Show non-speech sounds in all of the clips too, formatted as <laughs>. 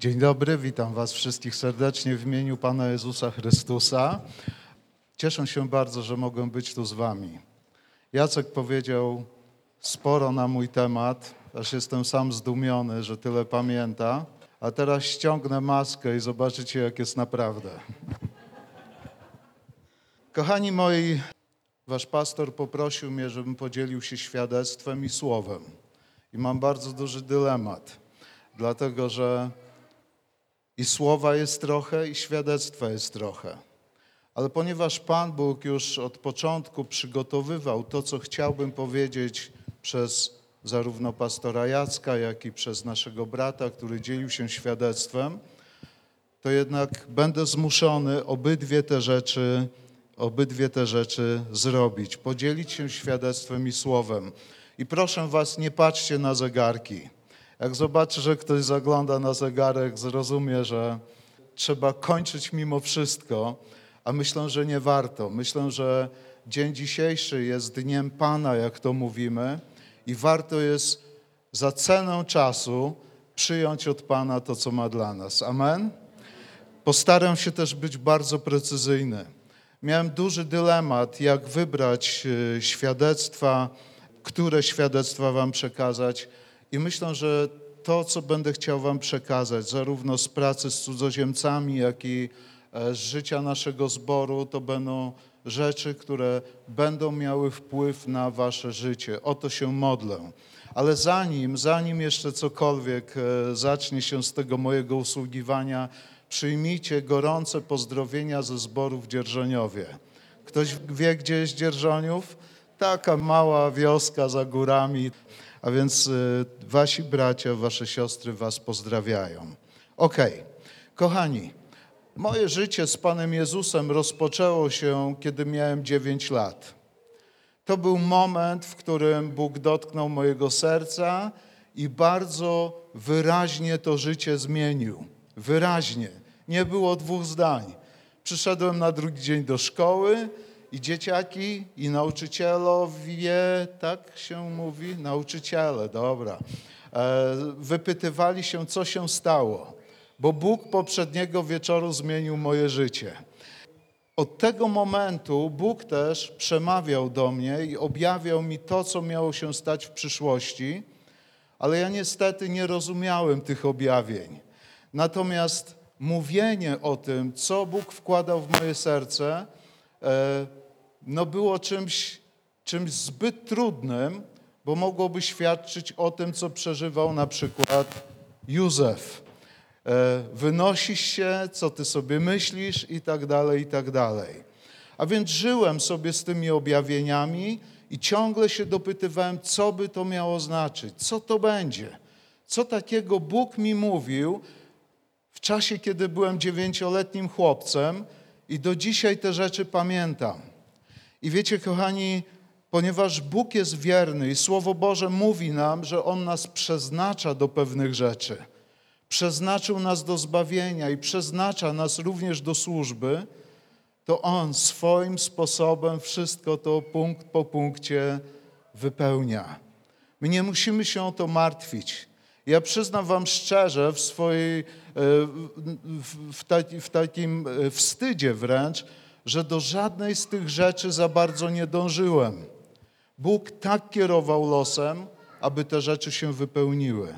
Dzień dobry, witam Was wszystkich serdecznie w imieniu Pana Jezusa Chrystusa. Cieszę się bardzo, że mogę być tu z Wami. Jacek powiedział sporo na mój temat, aż jestem sam zdumiony, że tyle pamięta. A teraz ściągnę maskę i zobaczycie, jak jest naprawdę. Kochani moi, Wasz pastor poprosił mnie, żebym podzielił się świadectwem i słowem. I mam bardzo duży dylemat, dlatego że i słowa jest trochę, i świadectwa jest trochę. Ale ponieważ Pan Bóg już od początku przygotowywał to, co chciałbym powiedzieć przez zarówno pastora Jacka, jak i przez naszego brata, który dzielił się świadectwem, to jednak będę zmuszony obydwie te rzeczy, obydwie te rzeczy zrobić, podzielić się świadectwem i słowem. I proszę Was, nie patrzcie na zegarki. Jak zobaczy, że ktoś zagląda na zegarek, zrozumie, że trzeba kończyć mimo wszystko, a myślę, że nie warto. Myślę, że dzień dzisiejszy jest dniem Pana, jak to mówimy, i warto jest za cenę czasu przyjąć od Pana to, co ma dla nas. Amen? Postaram się też być bardzo precyzyjny. Miałem duży dylemat, jak wybrać e, świadectwa, które świadectwa Wam przekazać. I myślę, że to, co będę chciał Wam przekazać, zarówno z pracy z cudzoziemcami, jak i e, z życia naszego zboru, to będą rzeczy, które będą miały wpływ na Wasze życie. O to się modlę. Ale zanim, zanim jeszcze cokolwiek e, zacznie się z tego mojego usługiwania, przyjmijcie gorące pozdrowienia ze zboru w Dzierżoniowie. Ktoś wie, gdzie jest Dzierżoniów? Taka mała wioska za górami. A więc y, wasi bracia, wasze siostry was pozdrawiają. Okej, kochani, moje życie z Panem Jezusem rozpoczęło się, kiedy miałem 9 lat. To był moment, w którym Bóg dotknął mojego serca i bardzo wyraźnie to życie zmienił. Wyraźnie. Nie było dwóch zdań. Przyszedłem na drugi dzień do szkoły i dzieciaki, i nauczycielowie, tak się mówi? Nauczyciele, dobra. E, wypytywali się, co się stało, bo Bóg poprzedniego wieczoru zmienił moje życie. Od tego momentu Bóg też przemawiał do mnie i objawiał mi to, co miało się stać w przyszłości, ale ja niestety nie rozumiałem tych objawień. Natomiast mówienie o tym, co Bóg wkładał w moje serce, e, no było czymś, czymś zbyt trudnym, bo mogłoby świadczyć o tym, co przeżywał na przykład Józef. E, wynosisz się, co ty sobie myślisz i tak dalej, i tak dalej. A więc żyłem sobie z tymi objawieniami i ciągle się dopytywałem, co by to miało znaczyć, co to będzie. Co takiego Bóg mi mówił w czasie, kiedy byłem dziewięcioletnim chłopcem i do dzisiaj te rzeczy pamiętam. I wiecie, kochani, ponieważ Bóg jest wierny i Słowo Boże mówi nam, że On nas przeznacza do pewnych rzeczy, przeznaczył nas do zbawienia i przeznacza nas również do służby, to On swoim sposobem wszystko to punkt po punkcie wypełnia. My nie musimy się o to martwić. Ja przyznam Wam szczerze, w swojej, e, w, taki, w takim e, wstydzie wręcz, że do żadnej z tych rzeczy za bardzo nie dążyłem. Bóg tak kierował losem, aby te rzeczy się wypełniły.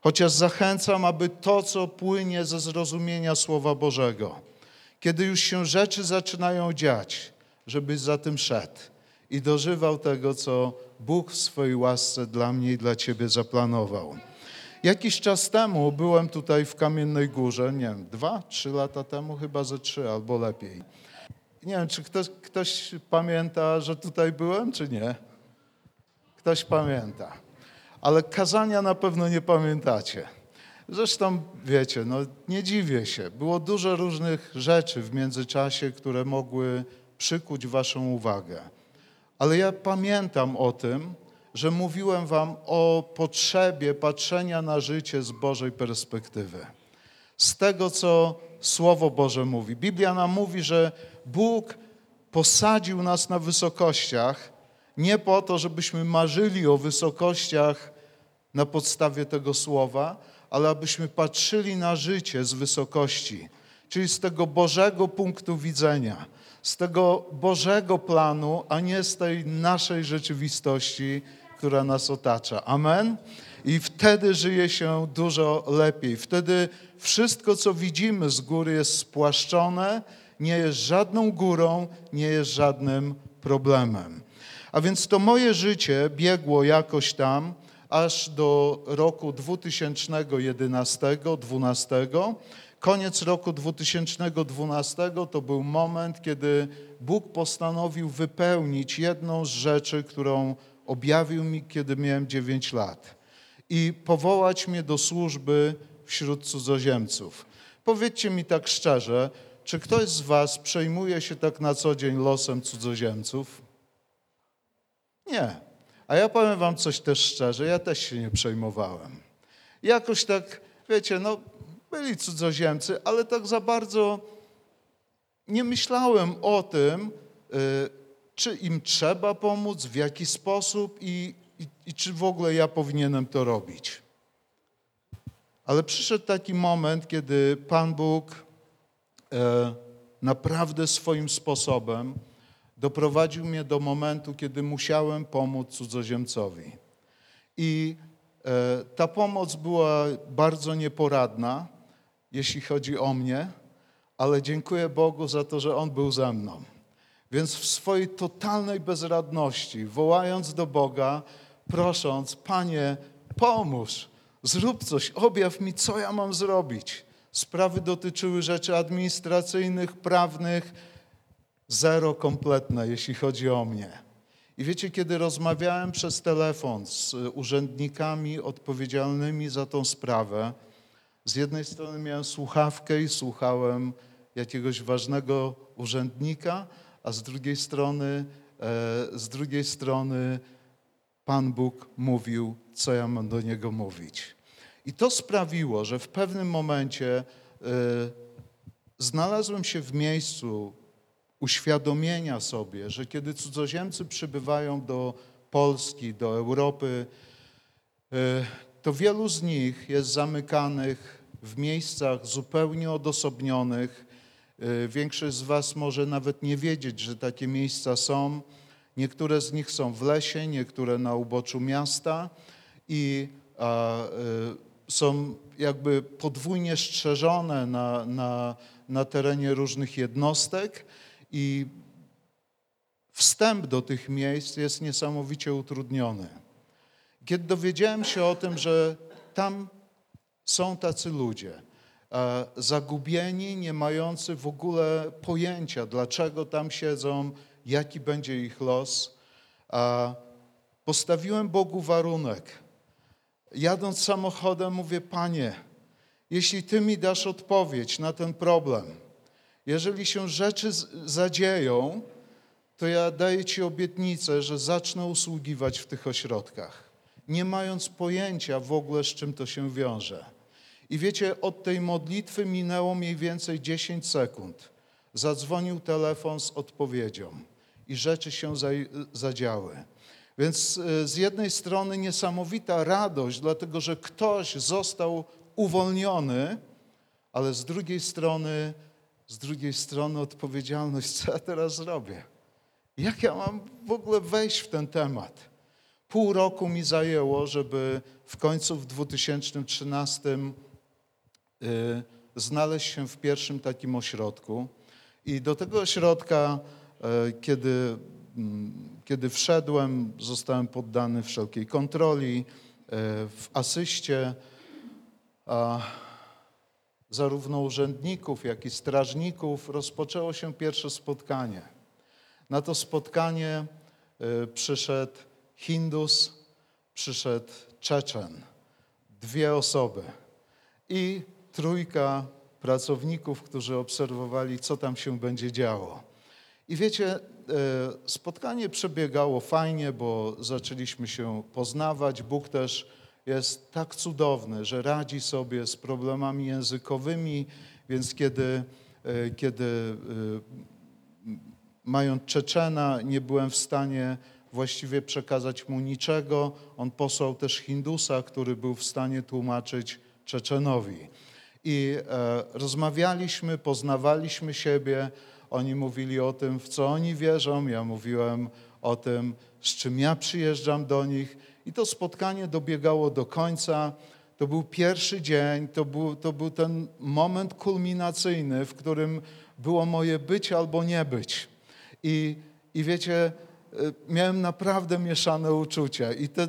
Chociaż zachęcam, aby to, co płynie ze zrozumienia Słowa Bożego, kiedy już się rzeczy zaczynają dziać, żebyś za tym szedł i dożywał tego, co Bóg w swojej łasce dla mnie i dla Ciebie zaplanował. Jakiś czas temu byłem tutaj w Kamiennej Górze, nie wiem, dwa, trzy lata temu, chyba ze trzy albo lepiej. Nie wiem, czy ktoś, ktoś pamięta, że tutaj byłem, czy nie? Ktoś pamięta. Ale kazania na pewno nie pamiętacie. Zresztą wiecie, no nie dziwię się. Było dużo różnych rzeczy w międzyczasie, które mogły przykuć waszą uwagę. Ale ja pamiętam o tym, że mówiłem wam o potrzebie patrzenia na życie z Bożej perspektywy. Z tego, co Słowo Boże mówi. Biblia nam mówi, że Bóg posadził nas na wysokościach nie po to, żebyśmy marzyli o wysokościach na podstawie tego słowa, ale abyśmy patrzyli na życie z wysokości, czyli z tego Bożego punktu widzenia, z tego Bożego planu, a nie z tej naszej rzeczywistości, która nas otacza. Amen? I wtedy żyje się dużo lepiej. Wtedy wszystko, co widzimy z góry, jest spłaszczone, nie jest żadną górą, nie jest żadnym problemem. A więc to moje życie biegło jakoś tam aż do roku 2011-2012. Koniec roku 2012 to był moment, kiedy Bóg postanowił wypełnić jedną z rzeczy, którą objawił mi, kiedy miałem 9 lat i powołać mnie do służby wśród cudzoziemców. Powiedzcie mi tak szczerze, czy ktoś z Was przejmuje się tak na co dzień losem cudzoziemców? Nie. A ja powiem Wam coś też szczerze, ja też się nie przejmowałem. Jakoś tak, wiecie, no byli cudzoziemcy, ale tak za bardzo nie myślałem o tym, y, czy im trzeba pomóc, w jaki sposób i, i, i czy w ogóle ja powinienem to robić. Ale przyszedł taki moment, kiedy Pan Bóg e, naprawdę swoim sposobem doprowadził mnie do momentu, kiedy musiałem pomóc cudzoziemcowi. I e, ta pomoc była bardzo nieporadna, jeśli chodzi o mnie, ale dziękuję Bogu za to, że On był ze mną. Więc w swojej totalnej bezradności, wołając do Boga, prosząc, Panie, pomóż, zrób coś, objaw mi, co ja mam zrobić. Sprawy dotyczyły rzeczy administracyjnych, prawnych, zero kompletne, jeśli chodzi o mnie. I wiecie, kiedy rozmawiałem przez telefon z urzędnikami odpowiedzialnymi za tą sprawę, z jednej strony miałem słuchawkę i słuchałem jakiegoś ważnego urzędnika, a z drugiej strony, e, z drugiej strony Pan Bóg mówił, co ja mam do Niego mówić. I to sprawiło, że w pewnym momencie e, znalazłem się w miejscu uświadomienia sobie, że kiedy cudzoziemcy przybywają do Polski, do Europy, e, to wielu z nich jest zamykanych w miejscach zupełnie odosobnionych. E, większość z Was może nawet nie wiedzieć, że takie miejsca są. Niektóre z nich są w lesie, niektóre na uboczu miasta i a, y, są jakby podwójnie strzeżone na, na, na terenie różnych jednostek i wstęp do tych miejsc jest niesamowicie utrudniony. Kiedy dowiedziałem się o tym, że tam są tacy ludzie, zagubieni, nie mający w ogóle pojęcia, dlaczego tam siedzą, jaki będzie ich los, postawiłem Bogu warunek. Jadąc samochodem, mówię: Panie, jeśli Ty mi dasz odpowiedź na ten problem, jeżeli się rzeczy zadzieją, to ja daję Ci obietnicę, że zacznę usługiwać w tych ośrodkach, nie mając pojęcia w ogóle, z czym to się wiąże. I wiecie, od tej modlitwy minęło mniej więcej 10 sekund. Zadzwonił telefon z odpowiedzią i rzeczy się zadziały. Więc e, z jednej strony niesamowita radość, dlatego że ktoś został uwolniony, ale z drugiej strony, z drugiej strony odpowiedzialność, co ja teraz zrobię? Jak ja mam w ogóle wejść w ten temat? Pół roku mi zajęło, żeby w końcu w 2013 y, znaleźć się w pierwszym takim ośrodku. I do tego ośrodka, y, kiedy, mm, kiedy wszedłem, zostałem poddany wszelkiej kontroli, y, w asyście zarówno urzędników, jak i strażników rozpoczęło się pierwsze spotkanie. Na to spotkanie przyszedł Hindus, przyszedł Czeczen, dwie osoby i trójka pracowników, którzy obserwowali, co tam się będzie działo. I wiecie, e, spotkanie przebiegało fajnie, bo zaczęliśmy się poznawać. Bóg też jest tak cudowny, że radzi sobie z problemami językowymi, więc kiedy, e, kiedy e, mając Czeczena, nie byłem w stanie właściwie przekazać mu niczego. On posłał też Hindusa, który był w stanie tłumaczyć Czeczenowi. I rozmawialiśmy, poznawaliśmy siebie. Oni mówili o tym, w co oni wierzą. Ja mówiłem o tym, z czym ja przyjeżdżam do nich. I to spotkanie dobiegało do końca. To był pierwszy dzień, to był, to był ten moment kulminacyjny, w którym było moje być albo nie być. I, i wiecie, y, miałem naprawdę mieszane uczucia. I te,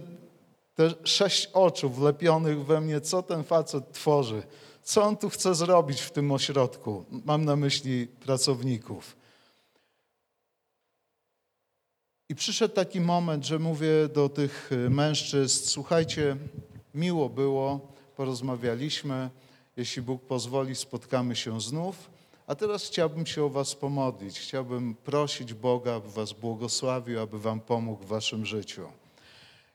te sześć oczu wlepionych we mnie, co ten facet tworzy, co on tu chce zrobić w tym ośrodku. Mam na myśli pracowników. I przyszedł taki moment, że mówię do tych y, mężczyzn: Słuchajcie, miło było, porozmawialiśmy. Jeśli Bóg pozwoli, spotkamy się znów. A teraz chciałbym się o Was pomodlić. Chciałbym prosić Boga, aby Was błogosławił, aby Wam pomógł w Waszym życiu.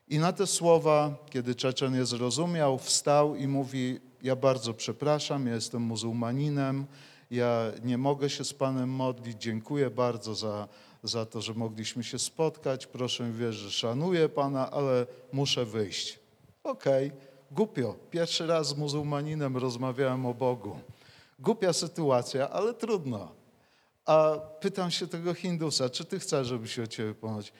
I na te słowa, kiedy Czeczen je zrozumiał, wstał i mówi: Ja bardzo przepraszam, ja jestem muzułmaninem, ja nie mogę się z Panem modlić, dziękuję bardzo za, za to, że mogliśmy się spotkać. Proszę wierzyć, że szanuję Pana, ale muszę wyjść. Okej, okay, głupio. Pierwszy raz z muzułmaninem rozmawiałem o Bogu. Głupia sytuacja, ale trudno. A pytam się tego Hindusa, czy ty chcesz, żeby się o ciebie pomodlić?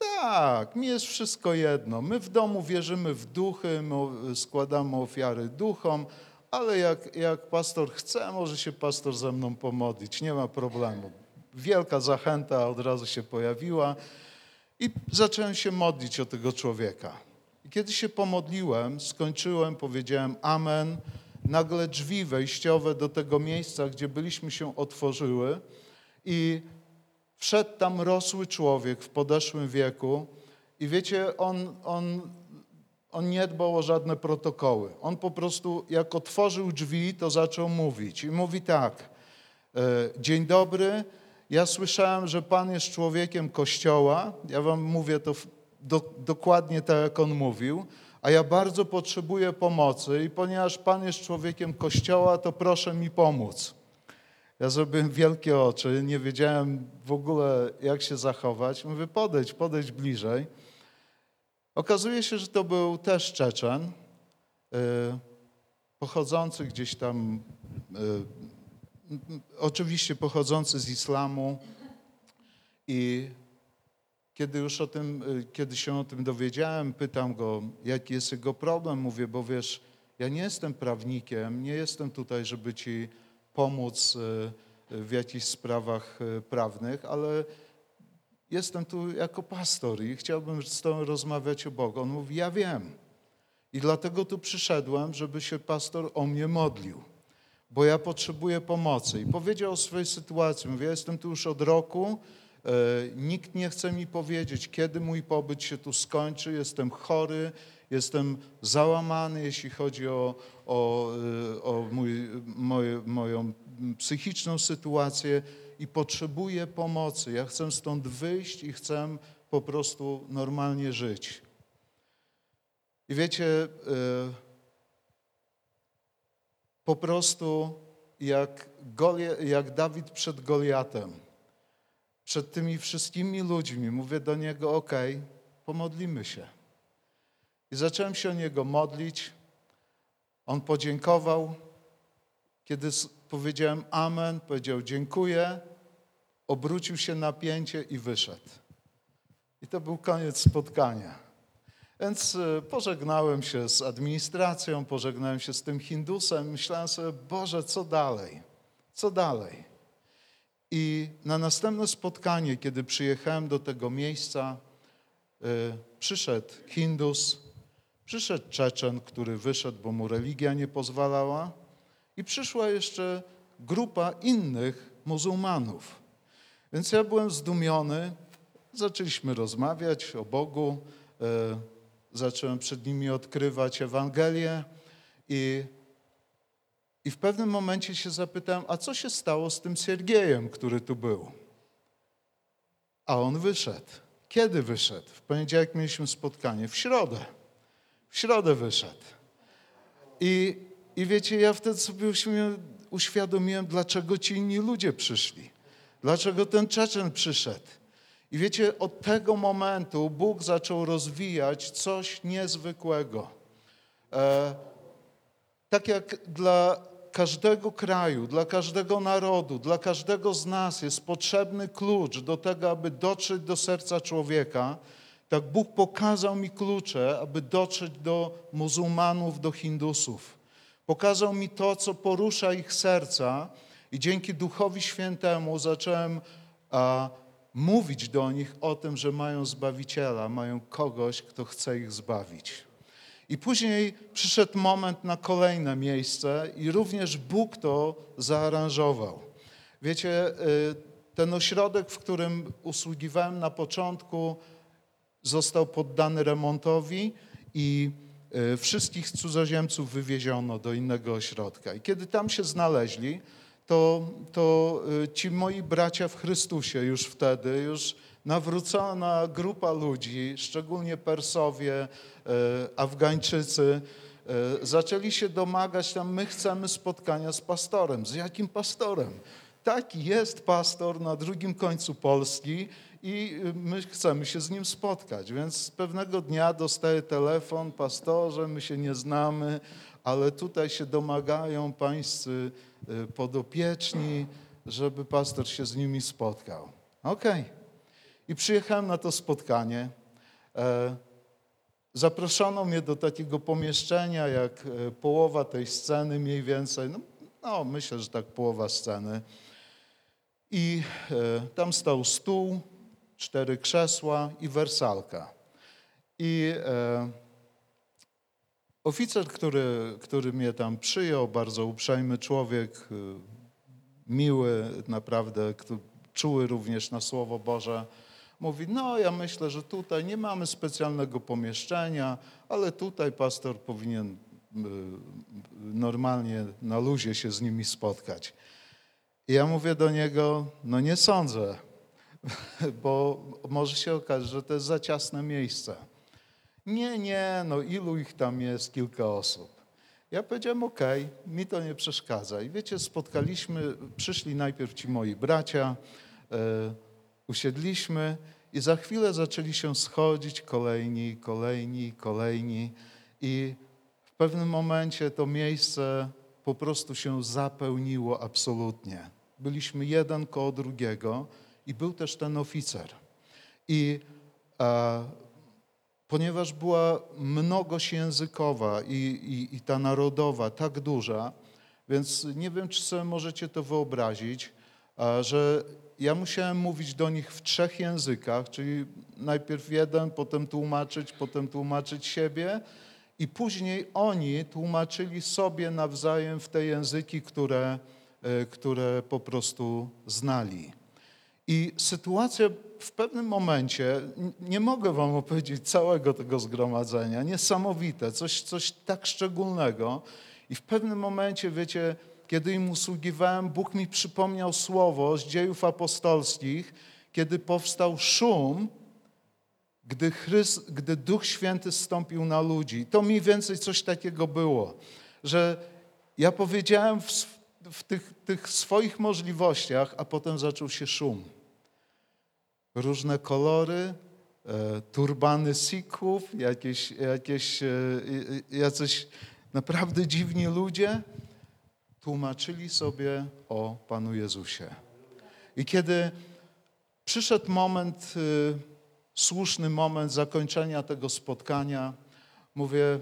Tak, mi jest wszystko jedno. My w domu wierzymy w duchy, my składamy ofiary duchom, ale jak, jak pastor chce, może się pastor ze mną pomodlić, nie ma problemu. Wielka zachęta od razu się pojawiła i zacząłem się modlić o tego człowieka. I kiedy się pomodliłem, skończyłem, powiedziałem amen, nagle drzwi wejściowe do tego miejsca, gdzie byliśmy się otworzyły i wszedł tam rosły człowiek w podeszłym wieku i wiecie, on, on, on nie dbał o żadne protokoły. On po prostu jak otworzył drzwi, to zaczął mówić i mówi tak, e, dzień dobry, ja słyszałem, że Pan jest człowiekiem Kościoła, ja wam mówię to do, dokładnie tak, jak on mówił, a ja bardzo potrzebuję pomocy i ponieważ Pan jest człowiekiem Kościoła, to proszę mi pomóc. Ja zrobiłem wielkie oczy, nie wiedziałem w ogóle, jak się zachować. Mówię, podejdź, podejdź bliżej. Okazuje się, że to był też Czeczen, yy, pochodzący gdzieś tam, yy, oczywiście pochodzący z islamu i kiedy już o tym, y, kiedy się o tym dowiedziałem, pytam go, jaki jest jego problem. Mówię, bo wiesz, ja nie jestem prawnikiem, nie jestem tutaj, żeby ci pomóc y, w jakichś sprawach y, prawnych, ale jestem tu jako pastor i chciałbym z tobą rozmawiać o Bogu. On mówi, ja wiem. I dlatego tu przyszedłem, żeby się pastor o mnie modlił, bo ja potrzebuję pomocy. I powiedział o swojej sytuacji. Mówi, ja jestem tu już od roku, E, nikt nie chce mi powiedzieć, kiedy mój pobyt się tu skończy. Jestem chory, jestem załamany, jeśli chodzi o, o, e, o mój, moją psychiczną sytuację i potrzebuję pomocy. Ja chcę stąd wyjść i chcę po prostu normalnie żyć. I wiecie, e, po prostu jak, jak Dawid przed Goliatem, przed tymi wszystkimi ludźmi, mówię do niego: OK, pomodlimy się. I zacząłem się o niego modlić. On podziękował. Kiedy powiedziałem Amen, powiedział dziękuję, obrócił się na pięcie i wyszedł. I to był koniec spotkania. Więc e, pożegnałem się z administracją, pożegnałem się z tym Hindusem. Myślałem sobie, Boże, co dalej? Co dalej? I na następne spotkanie, kiedy przyjechałem do tego miejsca, y, przyszedł Hindus, przyszedł Czeczen, który wyszedł, bo mu religia nie pozwalała, i przyszła jeszcze grupa innych muzułmanów. Więc ja byłem zdumiony, zaczęliśmy rozmawiać o Bogu, y, zacząłem przed nimi odkrywać Ewangelię i i w pewnym momencie się zapytałem, a co się stało z tym Siergiejem, który tu był? A on wyszedł. Kiedy wyszedł? W poniedziałek mieliśmy spotkanie. W środę. W środę wyszedł. I, i wiecie, ja wtedy sobie uświadomiłem, dlaczego ci inni ludzie przyszli. Dlaczego ten Czeczen przyszedł. I wiecie, od tego momentu Bóg zaczął rozwijać coś niezwykłego. E, tak jak dla każdego kraju, dla każdego narodu, dla każdego z nas jest potrzebny klucz do tego, aby dotrzeć do serca człowieka, tak Bóg pokazał mi klucze, aby dotrzeć do muzułmanów, do Hindusów. Pokazał mi to, co porusza ich serca, i dzięki Duchowi Świętemu zacząłem a, mówić do nich o tym, że mają Zbawiciela, mają kogoś, kto chce ich zbawić. I później przyszedł moment na kolejne miejsce, i również Bóg to zaaranżował. Wiecie, y, ten ośrodek, w którym usługiwałem na początku, został poddany remontowi i y, wszystkich cudzoziemców wywieziono do innego ośrodka. I kiedy tam się znaleźli, to, to y, ci moi bracia w Chrystusie już wtedy, już nawrócona grupa ludzi, szczególnie Persowie, y, Afgańczycy, zaczęli się domagać tam, my chcemy spotkania z pastorem. Z jakim pastorem? Taki jest pastor na drugim końcu Polski i my chcemy się z nim spotkać. Więc pewnego dnia dostaję telefon, pastorze, my się nie znamy, ale tutaj się domagają pańscy y, podopieczni, żeby pastor się z nimi spotkał. Okej. Okay. I przyjechałem na to spotkanie. E, zaproszono mnie do takiego pomieszczenia, jak e, połowa tej sceny mniej więcej. No, no myślę, że tak połowa sceny. I e, tam stał stół, cztery krzesła i wersalka. I Oficer, który, który mnie tam przyjął, bardzo uprzejmy człowiek, y, miły, naprawdę, czuły również na Słowo Boże, mówi, no ja myślę, że tutaj nie mamy specjalnego pomieszczenia, ale tutaj pastor powinien y, normalnie na luzie się z nimi spotkać. I ja mówię do niego, no nie sądzę, <laughs> bo może się okazać, że to jest za ciasne miejsce. Nie, nie, no ilu ich tam jest? Kilka osób. Ja powiedziałem, okay, mi to nie przeszkadza. I wiecie, spotkaliśmy, przyszli najpierw ci moi bracia, e, usiedliśmy i za chwilę zaczęli się schodzić kolejni, kolejni, kolejni i w pewnym momencie to miejsce po prostu się zapełniło absolutnie. Byliśmy jeden koło drugiego i był też ten oficer. I e, ponieważ była mnogość językowa i, i, i ta narodowa tak duża, więc nie wiem, czy sobie możecie to wyobrazić, że ja musiałem mówić do nich w trzech językach, czyli najpierw jeden, potem tłumaczyć, potem tłumaczyć siebie i później oni tłumaczyli sobie nawzajem w te języki, które, e, które po prostu znali. I sytuacja w pewnym momencie, nie mogę wam opowiedzieć całego tego zgromadzenia, niesamowite, coś, coś tak szczególnego. I w pewnym momencie, wiecie, kiedy im usługiwałem, Bóg mi przypomniał słowo z dziejów apostolskich, kiedy powstał szum, gdy, Chryst, gdy Duch Święty zstąpił na ludzi. To mniej więcej coś takiego było, że ja powiedziałem w, w tych, tych swoich możliwościach, a potem zaczął się szum różne kolory, e, turbany sikhów, jakieś, jakieś, e, jacyś naprawdę dziwni ludzie tłumaczyli sobie o Panu Jezusie. I kiedy przyszedł moment, e, słuszny moment zakończenia tego spotkania, mówię,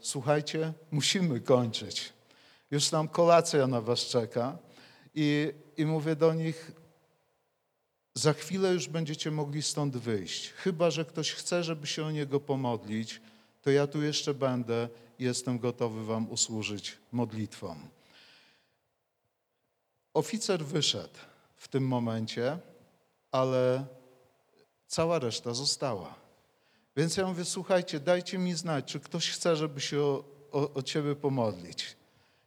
słuchajcie, musimy kończyć. Już tam kolacja na was czeka. I, i mówię do nich, za chwilę już będziecie mogli stąd wyjść. Chyba, że ktoś chce, żeby się o niego pomodlić, to ja tu jeszcze będę i jestem gotowy wam usłużyć modlitwą. Oficer wyszedł w tym momencie, ale cała reszta została. Więc ja mówię, słuchajcie, dajcie mi znać, czy ktoś chce, żeby się o, o, o ciebie pomodlić.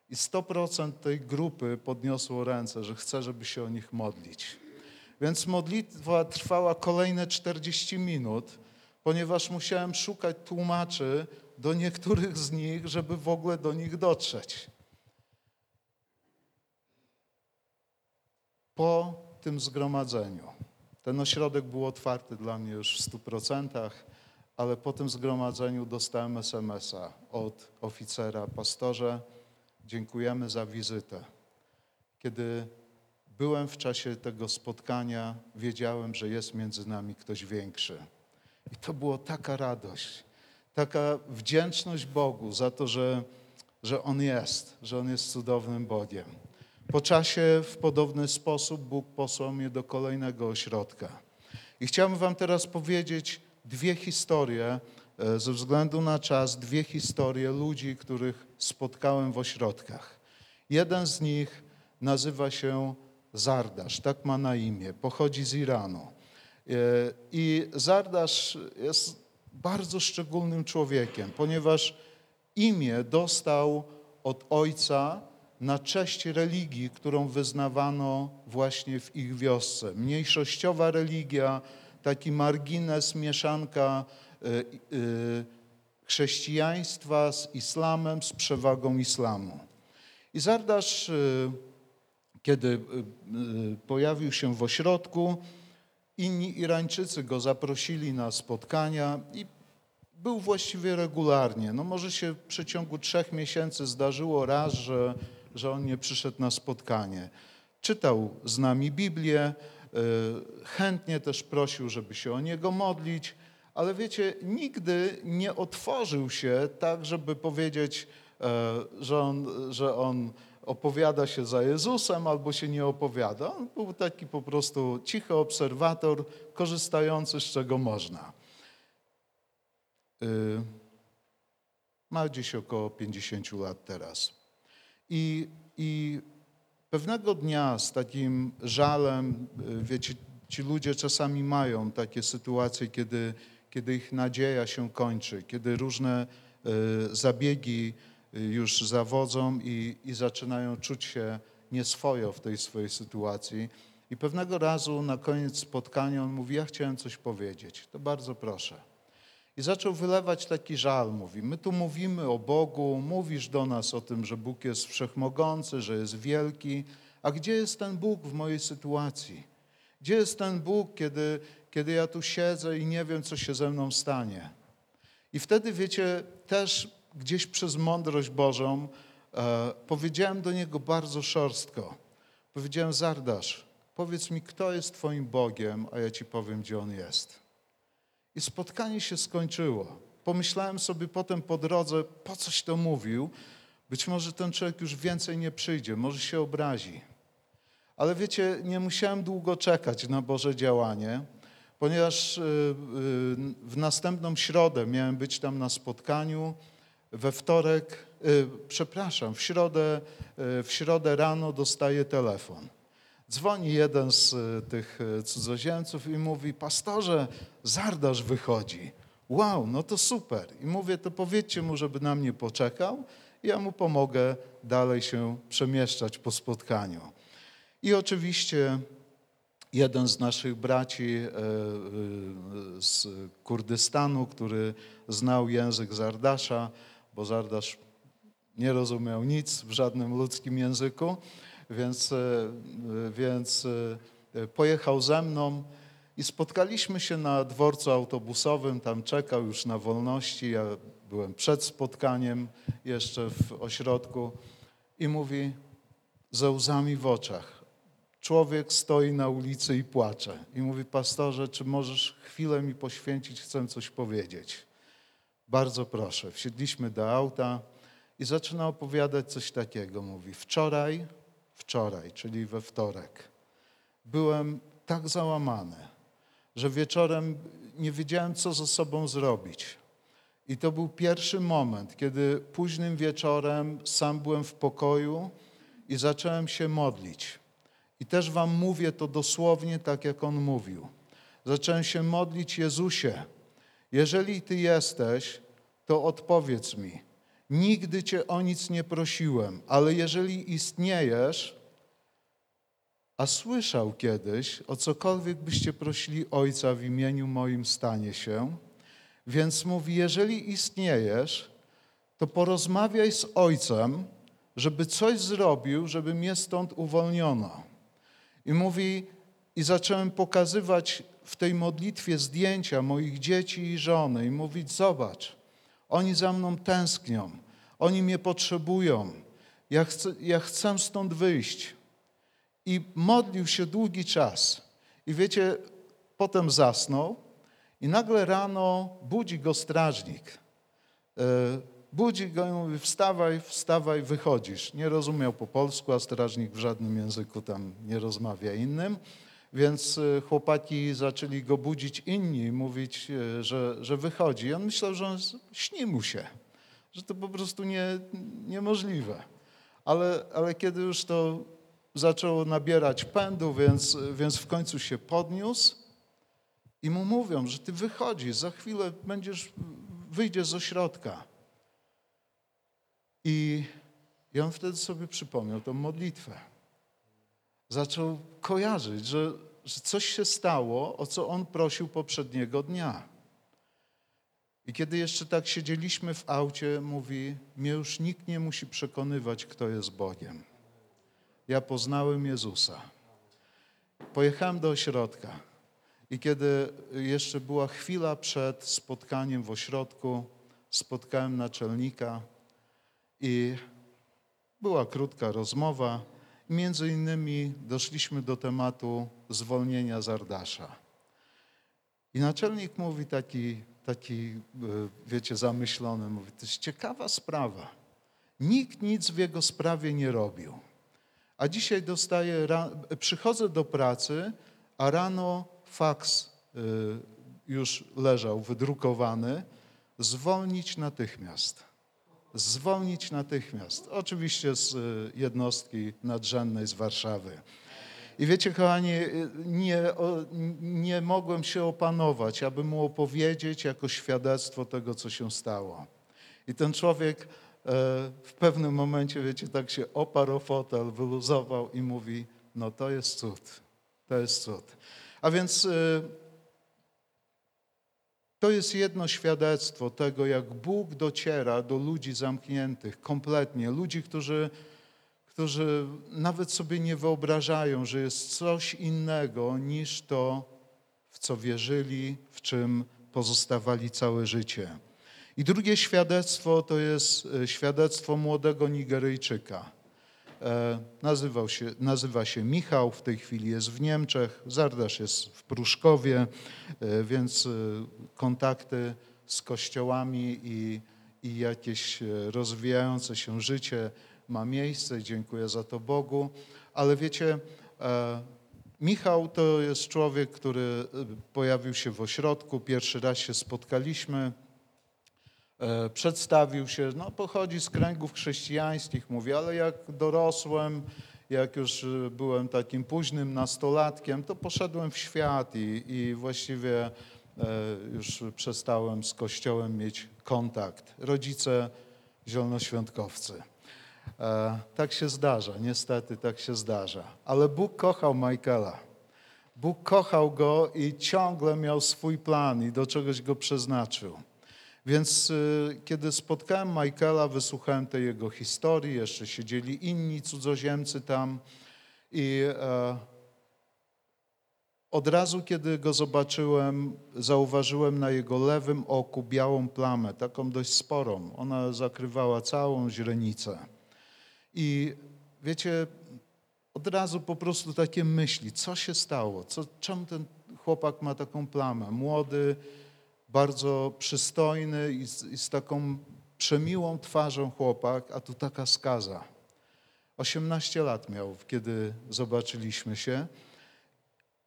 I 100% tej grupy podniosło ręce, że chce, żeby się o nich modlić. Więc modlitwa trwała kolejne 40 minut, ponieważ musiałem szukać tłumaczy do niektórych z nich, żeby w ogóle do nich dotrzeć. Po tym zgromadzeniu ten ośrodek był otwarty dla mnie już w 100%. ale po tym zgromadzeniu dostałem SMS-a od oficera, pastorze, dziękujemy za wizytę. Kiedy byłem w czasie tego spotkania, wiedziałem, że jest między nami ktoś większy. I to była taka radość, taka wdzięczność Bogu za to, że, że On jest, że On jest cudownym Bogiem. Po czasie w podobny sposób Bóg posłał mnie do kolejnego ośrodka. I chciałbym Wam teraz powiedzieć dwie historie, e, ze względu na czas, dwie historie ludzi, których spotkałem w ośrodkach. Jeden z nich nazywa się Zardasz, tak ma na imię, pochodzi z Iranu. E, I Zardasz jest bardzo szczególnym człowiekiem, ponieważ imię dostał od ojca na cześć religii, którą wyznawano właśnie w ich wiosce. Mniejszościowa religia, taki margines, mieszanka y, y, chrześcijaństwa z islamem, z przewagą islamu. I Zardasz, kiedy pojawił się w ośrodku, inni Irańczycy go zaprosili na spotkania i był właściwie regularnie. No może się w przeciągu trzech miesięcy zdarzyło raz, że, że on nie przyszedł na spotkanie. Czytał z nami Biblię, Y, chętnie też prosił, żeby się o niego modlić, ale wiecie, nigdy nie otworzył się tak, żeby powiedzieć, e, że on, że on opowiada się za Jezusem albo się nie opowiada. On był taki po prostu cichy obserwator, korzystający z czego można. Y, ma gdzieś około 50 lat teraz. I, i Pewnego dnia z takim żalem, y, wiecie, ci ludzie czasami mają takie sytuacje, kiedy, kiedy ich nadzieja się kończy, kiedy różne y, zabiegi już zawodzą i, i zaczynają czuć się nieswojo w tej swojej sytuacji. I pewnego razu na koniec spotkania on mówi, ja chciałem coś powiedzieć, to bardzo proszę. I zaczął wylewać taki żal, mówi, my tu mówimy o Bogu, mówisz do nas o tym, że Bóg jest wszechmogący, że jest wielki, a gdzie jest ten Bóg w mojej sytuacji? Gdzie jest ten Bóg, kiedy, kiedy ja tu siedzę i nie wiem, co się ze mną stanie? I wtedy, wiecie, też gdzieś przez mądrość Bożą e, powiedziałem do niego bardzo szorstko. Powiedziałem, Zardasz, powiedz mi, kto jest Twoim Bogiem, a ja Ci powiem, gdzie On jest. I spotkanie się skończyło. Pomyślałem sobie potem po drodze, po coś to mówił. Być może ten człowiek już więcej nie przyjdzie, może się obrazi. Ale wiecie, nie musiałem długo czekać na Boże działanie, ponieważ y, y, w następną środę miałem być tam na spotkaniu. We wtorek, y, przepraszam, w środę, w środę rano dostaję telefon. Dzwoni jeden z e, tych e, cudzoziemców i mówi, pastorze, Zardasz wychodzi. Wow, no to super. I mówię, to powiedzcie mu, żeby na mnie poczekał. Ja mu pomogę dalej się przemieszczać po spotkaniu. I oczywiście jeden z naszych braci e, z Kurdystanu, który znał język Zardasza, bo nie rozumiał nic w żadnym ludzkim języku, więc, e, więc e, pojechał ze mną i spotkaliśmy się na dworcu autobusowym, tam czekał już na wolności, ja byłem przed spotkaniem jeszcze w ośrodku i mówi ze łzami w oczach. Człowiek stoi na ulicy i płacze. I mówi, pastorze, czy możesz chwilę mi poświęcić, chcę coś powiedzieć. Bardzo proszę. Wsiedliśmy do auta i zaczyna opowiadać coś takiego. Mówi, wczoraj wczoraj, czyli we wtorek, byłem tak załamany, że wieczorem nie wiedziałem, co ze sobą zrobić. I to był pierwszy moment, kiedy późnym wieczorem sam byłem w pokoju i zacząłem się modlić. I też Wam mówię to dosłownie tak, jak On mówił. Zacząłem się modlić Jezusie. Jeżeli Ty jesteś, to odpowiedz mi Nigdy Cię o nic nie prosiłem, ale jeżeli istniejesz, a słyszał kiedyś, o cokolwiek byście prosili Ojca w imieniu moim stanie się, więc mówi, jeżeli istniejesz, to porozmawiaj z Ojcem, żeby coś zrobił, żeby mnie stąd uwolniono. I mówi, I zacząłem pokazywać w tej modlitwie zdjęcia moich dzieci i żony i mówić: Zobacz, oni za mną tęsknią, oni mnie potrzebują, ja chcę, ja chcę stąd wyjść. I modlił się długi czas. I wiecie, potem zasnął, i nagle rano budzi go strażnik. E, Budzi go i mówi: Wstawaj, wstawaj, wychodzisz. Nie rozumiał po polsku, a strażnik w żadnym języku tam nie rozmawia innym. Więc e, chłopaki zaczęli go budzić inni mówić, e, że, że wychodzi. I on myślał, że on śni mu się, że to po prostu nie, niemożliwe. Ale, ale kiedy już to zaczęło nabierać pędu, więc, więc w końcu się podniósł i mu mówią, że ty wychodzisz, za chwilę będziesz, wyjdziesz z ośrodka. I, I on wtedy sobie przypomniał tą modlitwę. Zaczął kojarzyć, że, że coś się stało, o co on prosił poprzedniego dnia. I kiedy jeszcze tak siedzieliśmy w aucie, mówi: Mnie już nikt nie musi przekonywać, kto jest Bogiem. Ja poznałem Jezusa. Pojechałem do ośrodka. I kiedy jeszcze była chwila przed spotkaniem w ośrodku, spotkałem naczelnika i była krótka rozmowa. Między innymi doszliśmy do tematu zwolnienia z Ardasza. I naczelnik mówi taki, taki, e, wiecie, zamyślony, mówi, to jest ciekawa sprawa. Nikt nic w jego sprawie nie robił. A dzisiaj dostaję, przychodzę do pracy, a rano faks y, już leżał wydrukowany, zwolnić natychmiast. Zwolnić natychmiast. Oczywiście z y, jednostki nadrzędnej z Warszawy. I wiecie, kochani, y, nie, nie mogłem się opanować, aby mu opowiedzieć jako świadectwo tego, co się stało. I ten człowiek e, w pewnym momencie, wiecie, tak się oparł o fotel, wyluzował i mówi, no to jest cud, to jest cud. A więc e, to jest jedno świadectwo tego, jak Bóg dociera do ludzi zamkniętych kompletnie, ludzi, którzy, którzy nawet sobie nie wyobrażają, że jest coś innego niż to, w co wierzyli, w czym pozostawali całe życie. I drugie świadectwo to jest e, świadectwo młodego Nigeryjczyka. E, Nazywał się, nazywa się Michał, w tej chwili jest w Niemczech, Zardasz jest w Pruszkowie, e, więc e, kontakty z kościołami i, i jakieś rozwijające się życie ma miejsce. Dziękuję za to Bogu. Ale wiecie, Michał to jest człowiek, który pojawił się w ośrodku, pierwszy raz się spotkaliśmy. E, Przedstawił się, no pochodzi z kręgów chrześcijańskich, mówi, ale jak dorosłem, jak już e, byłem takim późnym nastolatkiem, to poszedłem w świat i, i właściwie e, już przestałem z Kościołem mieć kontakt. Rodzice zielonoświątkowcy. Tak się zdarza, niestety tak się zdarza. Ale Bóg kochał Michaela. Bóg kochał go i ciągle miał swój plan i do czegoś go przeznaczył. Więc y, kiedy spotkałem Michaela, wysłuchałem tej jego historii, jeszcze siedzieli inni cudzoziemcy tam i e, od razu, kiedy go zobaczyłem, zauważyłem na jego lewym oku białą plamę, taką dość sporą. Ona zakrywała całą źrenicę. I wiecie, od razu po prostu takie myśli, co się stało, co, czemu ten chłopak ma taką plamę? Młody, bardzo przystojny i z, i z taką przemiłą twarzą chłopak, a tu taka skaza. 18 lat miał, kiedy zobaczyliśmy się,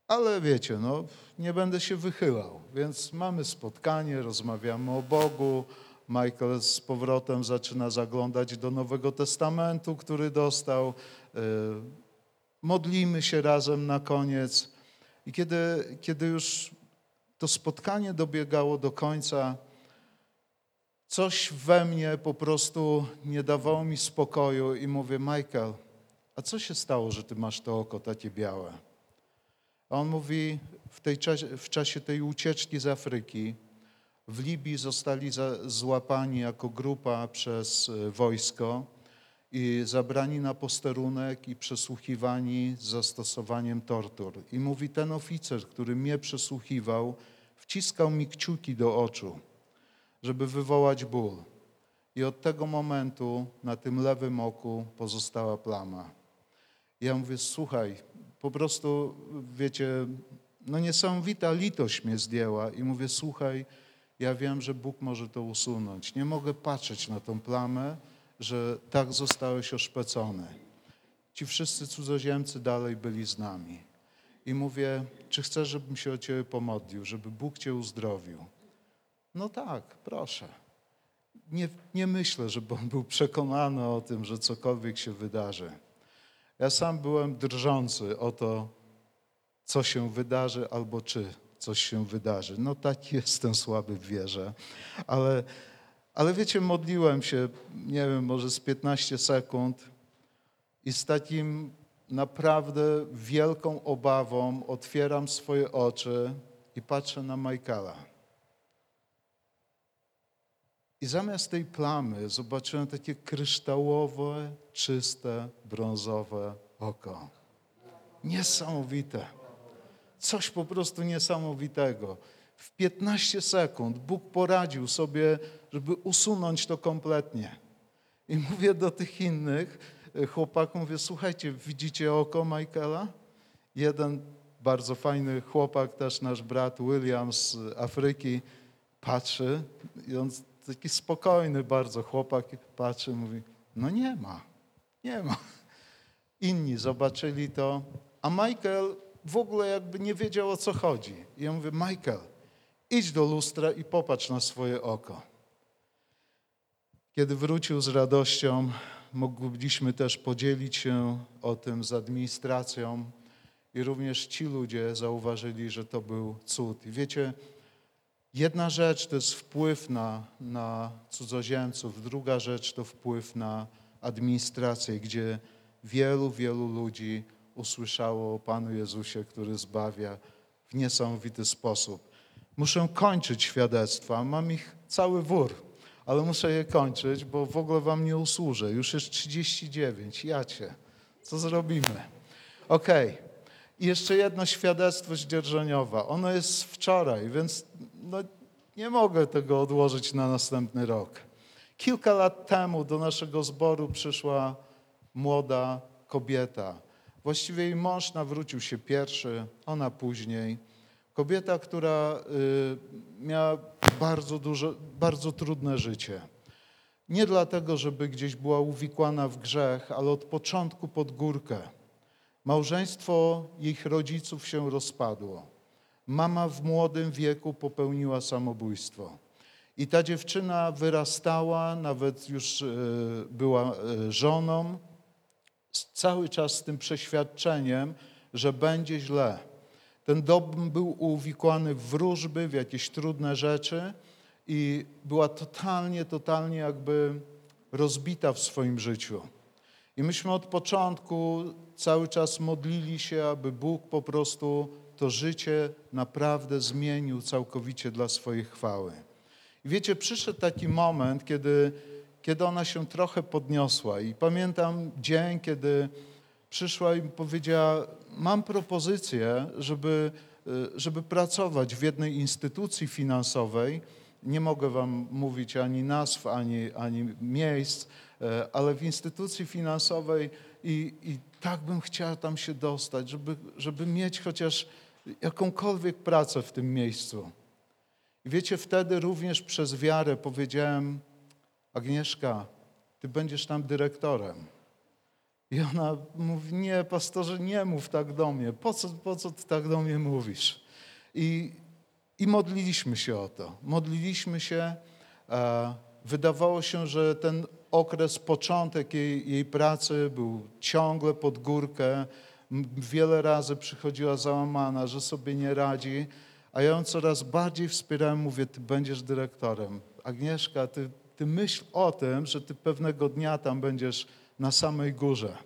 ale wiecie, no, nie będę się wychylał, więc mamy spotkanie, rozmawiamy o Bogu. Michael z powrotem zaczyna zaglądać do Nowego Testamentu, który dostał. Yy, Modlimy się razem na koniec. I kiedy, kiedy już to spotkanie dobiegało do końca, coś we mnie po prostu nie dawało mi spokoju i mówię, Michael, a co się stało, że ty masz to oko takie białe? A on mówi, w, tej w czasie tej ucieczki z Afryki w Libii zostali złapani jako grupa przez e, wojsko i zabrani na posterunek i przesłuchiwani z zastosowaniem tortur. I mówi, ten oficer, który mnie przesłuchiwał, wciskał mi kciuki do oczu, żeby wywołać ból. I od tego momentu na tym lewym oku pozostała plama. Ja mówię, słuchaj, po prostu, wiecie, no niesamowita litość mnie zdjęła i mówię, słuchaj, ja wiem, że Bóg może to usunąć. Nie mogę patrzeć na tą plamę, że tak zostałeś oszpecony. Ci wszyscy cudzoziemcy dalej byli z nami. I mówię, czy chcesz, żebym się o Ciebie pomodlił, żeby Bóg Cię uzdrowił? No tak, proszę. Nie, nie myślę, żeby on był przekonany o tym, że cokolwiek się wydarzy. Ja sam byłem drżący o to, co się wydarzy albo czy coś się wydarzy. No taki jestem słaby w wierze, ale, ale wiecie, modliłem się, nie wiem, może z 15 sekund i z takim naprawdę wielką obawą otwieram swoje oczy i patrzę na Michaela. I zamiast tej plamy zobaczyłem takie kryształowe, czyste, brązowe oko. Niesamowite. Coś po prostu niesamowitego. W 15 sekund Bóg poradził sobie, żeby usunąć to kompletnie. I mówię do tych innych e, chłopaków, mówię, słuchajcie, widzicie oko Michaela? Jeden bardzo fajny chłopak, też nasz brat William z Afryki, patrzy i on taki spokojny bardzo chłopak patrzy, mówi, no nie ma, nie ma. Inni zobaczyli to, a Michael w ogóle jakby nie wiedział o co chodzi. I ja mówię, Michael, idź do lustra i popatrz na swoje oko. Kiedy wrócił z radością, mogliśmy też podzielić się o tym z administracją i również ci ludzie zauważyli, że to był cud. I wiecie, jedna rzecz to jest wpływ na, na cudzoziemców, druga rzecz to wpływ na administrację, gdzie wielu, wielu ludzi usłyszało o Panu Jezusie, który zbawia w niesamowity sposób. Muszę kończyć świadectwa, mam ich cały wór, ale muszę je kończyć, bo w ogóle Wam nie usłużę. Już jest 39, jacie. Co zrobimy? Okej. Okay. I jeszcze jedno świadectwo zdzierżoniowa. Ono jest wczoraj, więc no, nie mogę tego odłożyć na następny rok. Kilka lat temu do naszego zboru przyszła młoda kobieta. Właściwie jej mąż nawrócił się pierwszy, ona później. Kobieta, która y, miała bardzo, bardzo trudne życie. Nie dlatego, żeby gdzieś była uwikłana w grzech, ale od początku pod górkę. Małżeństwo ich rodziców się rozpadło. Mama w młodym wieku popełniła samobójstwo. I ta dziewczyna wyrastała, nawet już y, była y, żoną, cały czas z tym przeświadczeniem, że będzie źle. Ten dom był uwikłany w wróżby, w jakieś trudne rzeczy i była totalnie, totalnie jakby rozbita w swoim życiu. I myśmy od początku cały czas modlili się, aby Bóg po prostu to życie naprawdę zmienił całkowicie dla swojej chwały. I wiecie, przyszedł taki moment, kiedy kiedy ona się trochę podniosła. I pamiętam dzień, kiedy przyszła i powiedziała: Mam propozycję, żeby, e, żeby pracować w jednej instytucji finansowej. Nie mogę Wam mówić ani nazw, ani, ani miejsc, e, ale w instytucji finansowej i, i tak bym chciała tam się dostać, żeby, żeby mieć chociaż jakąkolwiek pracę w tym miejscu. I wiecie, wtedy również przez wiarę powiedziałem, Agnieszka, ty będziesz tam dyrektorem. I ona mówi, nie, pastorze, nie mów tak do mnie. Po co, po co ty tak do mnie mówisz? I, i modliliśmy się o to. Modliliśmy się. E, wydawało się, że ten okres, początek jej, jej pracy był ciągle pod górkę. Wiele razy przychodziła załamana, że sobie nie radzi. A ja ją coraz bardziej wspierałem, mówię, ty będziesz dyrektorem. Agnieszka, ty ty myśl o tym, że ty pewnego dnia tam będziesz na samej górze.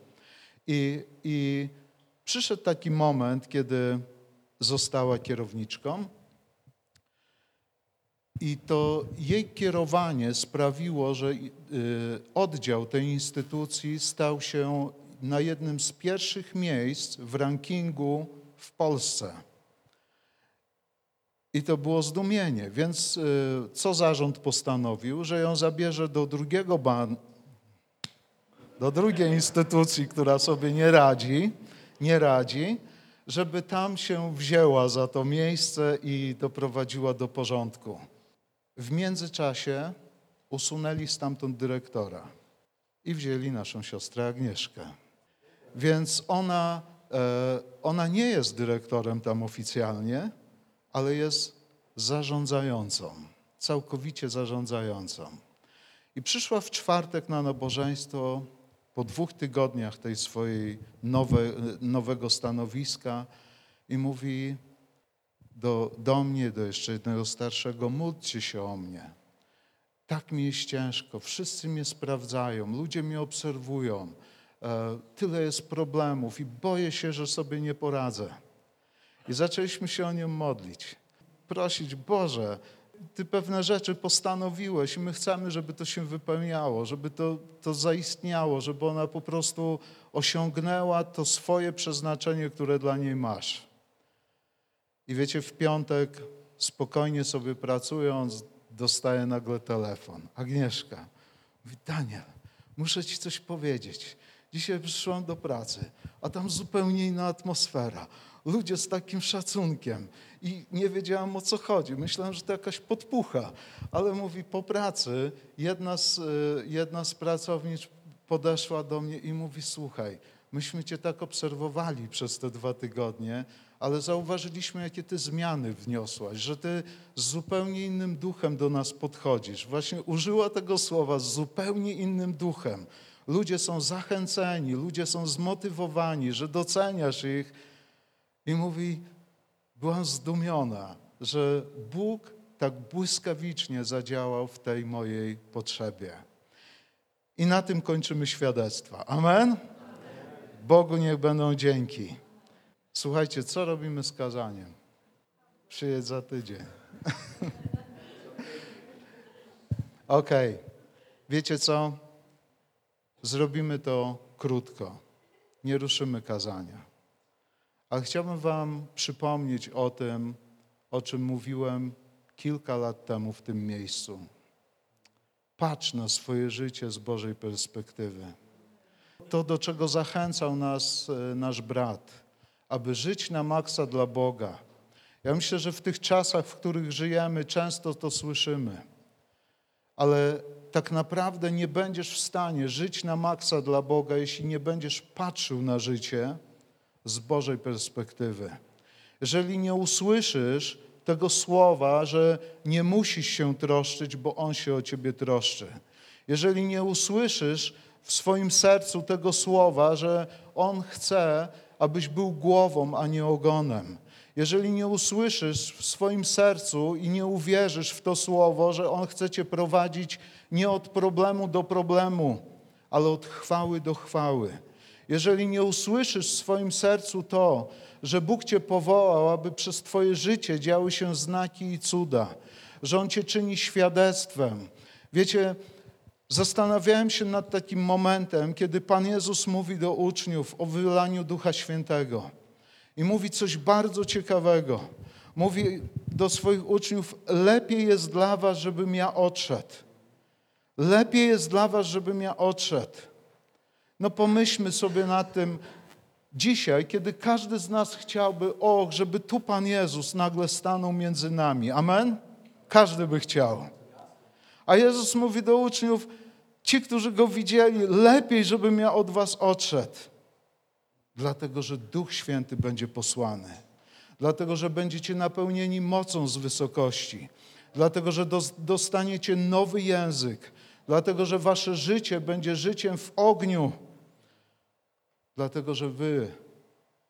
I, i przyszedł taki moment, kiedy została kierowniczką. I to jej kierowanie sprawiło, że y, oddział tej instytucji stał się na jednym z pierwszych miejsc w rankingu w Polsce. I to było zdumienie. Więc y, co zarząd postanowił? Że ją zabierze do drugiego do drugiej instytucji, która sobie nie radzi, nie radzi, żeby tam się wzięła za to miejsce i doprowadziła do porządku. W międzyczasie usunęli stamtąd dyrektora i wzięli naszą siostrę Agnieszkę. Więc ona, e, ona nie jest dyrektorem tam oficjalnie, ale jest zarządzającą, całkowicie zarządzającą. I przyszła w czwartek na nabożeństwo po dwóch tygodniach tej swojej nowe, nowego stanowiska i mówi do, do mnie, do jeszcze jednego starszego, módlcie się o mnie. Tak mi jest ciężko, wszyscy mnie sprawdzają, ludzie mnie obserwują, e, tyle jest problemów i boję się, że sobie nie poradzę. I zaczęliśmy się o nią modlić, prosić, Boże, Ty pewne rzeczy postanowiłeś i my chcemy, żeby to się wypełniało, żeby to, to zaistniało, żeby ona po prostu osiągnęła to swoje przeznaczenie, które dla niej masz. I wiecie, w piątek, spokojnie sobie pracując, dostaję nagle telefon. Agnieszka, mówi, Daniel, muszę ci coś powiedzieć. Dzisiaj przyszłam do pracy, a tam zupełnie inna atmosfera. Ludzie z takim szacunkiem i nie wiedziałam o co chodzi. Myślałem, że to jakaś podpucha, ale mówi po pracy jedna z, y, jedna z pracownic podeszła do mnie i mówi: Słuchaj, myśmy Cię tak obserwowali przez te dwa tygodnie, ale zauważyliśmy, jakie Ty zmiany wniosłaś, że Ty z zupełnie innym duchem do nas podchodzisz. Właśnie użyła tego słowa z zupełnie innym duchem. Ludzie są zachęceni, ludzie są zmotywowani, że doceniasz ich. I mówi, byłam zdumiona, że Bóg tak błyskawicznie zadziałał w tej mojej potrzebie. I na tym kończymy świadectwa. Amen? Bogu niech będą dzięki. Słuchajcie, co robimy z kazaniem? Przyjedź za tydzień. <laughs> Okej. Okay. Wiecie co? Zrobimy to krótko. Nie ruszymy kazania. Ale chciałbym Wam przypomnieć o tym, o czym mówiłem kilka lat temu w tym miejscu. Patrz na swoje życie z Bożej perspektywy. To, do czego zachęcał nas e, nasz brat, aby żyć na maksa dla Boga. Ja myślę, że w tych czasach, w których żyjemy, często to słyszymy, ale tak naprawdę nie będziesz w stanie żyć na maksa dla Boga, jeśli nie będziesz patrzył na życie z Bożej perspektywy. Jeżeli nie usłyszysz tego słowa, że nie musisz się troszczyć, bo On się o ciebie troszczy. Jeżeli nie usłyszysz w swoim sercu tego słowa, że On chce, abyś był głową, a nie ogonem. Jeżeli nie usłyszysz w swoim sercu i nie uwierzysz w to słowo, że On chce cię prowadzić nie od problemu do problemu, ale od chwały do chwały jeżeli nie usłyszysz w swoim sercu to, że Bóg Cię powołał, aby przez Twoje życie działy się znaki i cuda, że On Cię czyni świadectwem. Wiecie, zastanawiałem się nad takim momentem, kiedy Pan Jezus mówi do uczniów o wylaniu Ducha Świętego. I mówi coś bardzo ciekawego. Mówi do swoich uczniów: Lepiej jest dla Was, żebym ja odszedł. Lepiej jest dla Was, żebym ja odszedł. No pomyślmy sobie nad tym dzisiaj, kiedy każdy z nas chciałby, o, żeby tu Pan Jezus nagle stanął między nami. Amen? Każdy by chciał. A Jezus mówi do uczniów, ci, którzy Go widzieli, lepiej, żebym ja od was odszedł. Dlatego, że Duch Święty będzie posłany. Dlatego, że będziecie napełnieni mocą z wysokości. Dlatego, że dostaniecie nowy język. Dlatego, że wasze życie będzie życiem w ogniu dlatego że wy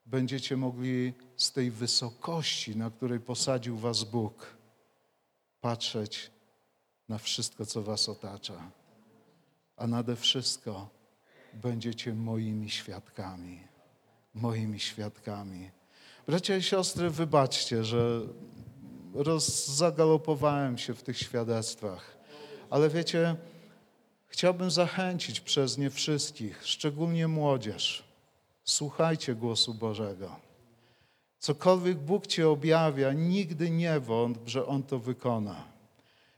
będziecie mogli z tej wysokości, na której posadził was Bóg, patrzeć na wszystko, co was otacza. A nade wszystko będziecie moimi świadkami. Moimi świadkami. Bracia i siostry, wybaczcie, że roz, zagalopowałem się w tych świadectwach. Ale wiecie, chciałbym zachęcić przez nie wszystkich, szczególnie młodzież. Słuchajcie głosu Bożego. Cokolwiek Bóg ci objawia, nigdy nie wątp, że On to wykona.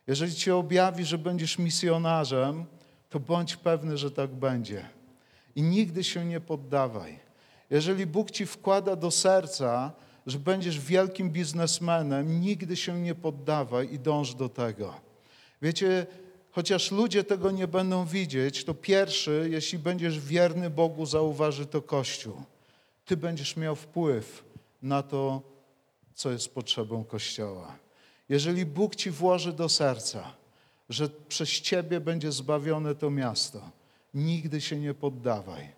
Jeżeli ci objawi, że będziesz misjonarzem, to bądź pewny, że tak będzie. I nigdy się nie poddawaj. Jeżeli Bóg ci wkłada do serca, że będziesz wielkim biznesmenem, nigdy się nie poddawaj i dąż do tego. Wiecie, chociaż ludzie tego nie będą widzieć, to pierwszy, jeśli będziesz wierny Bogu, zauważy to Kościół. Ty będziesz miał wpływ na to, co jest potrzebą Kościoła. Jeżeli Bóg ci włoży do serca, że przez ciebie będzie zbawione to miasto, nigdy się nie poddawaj.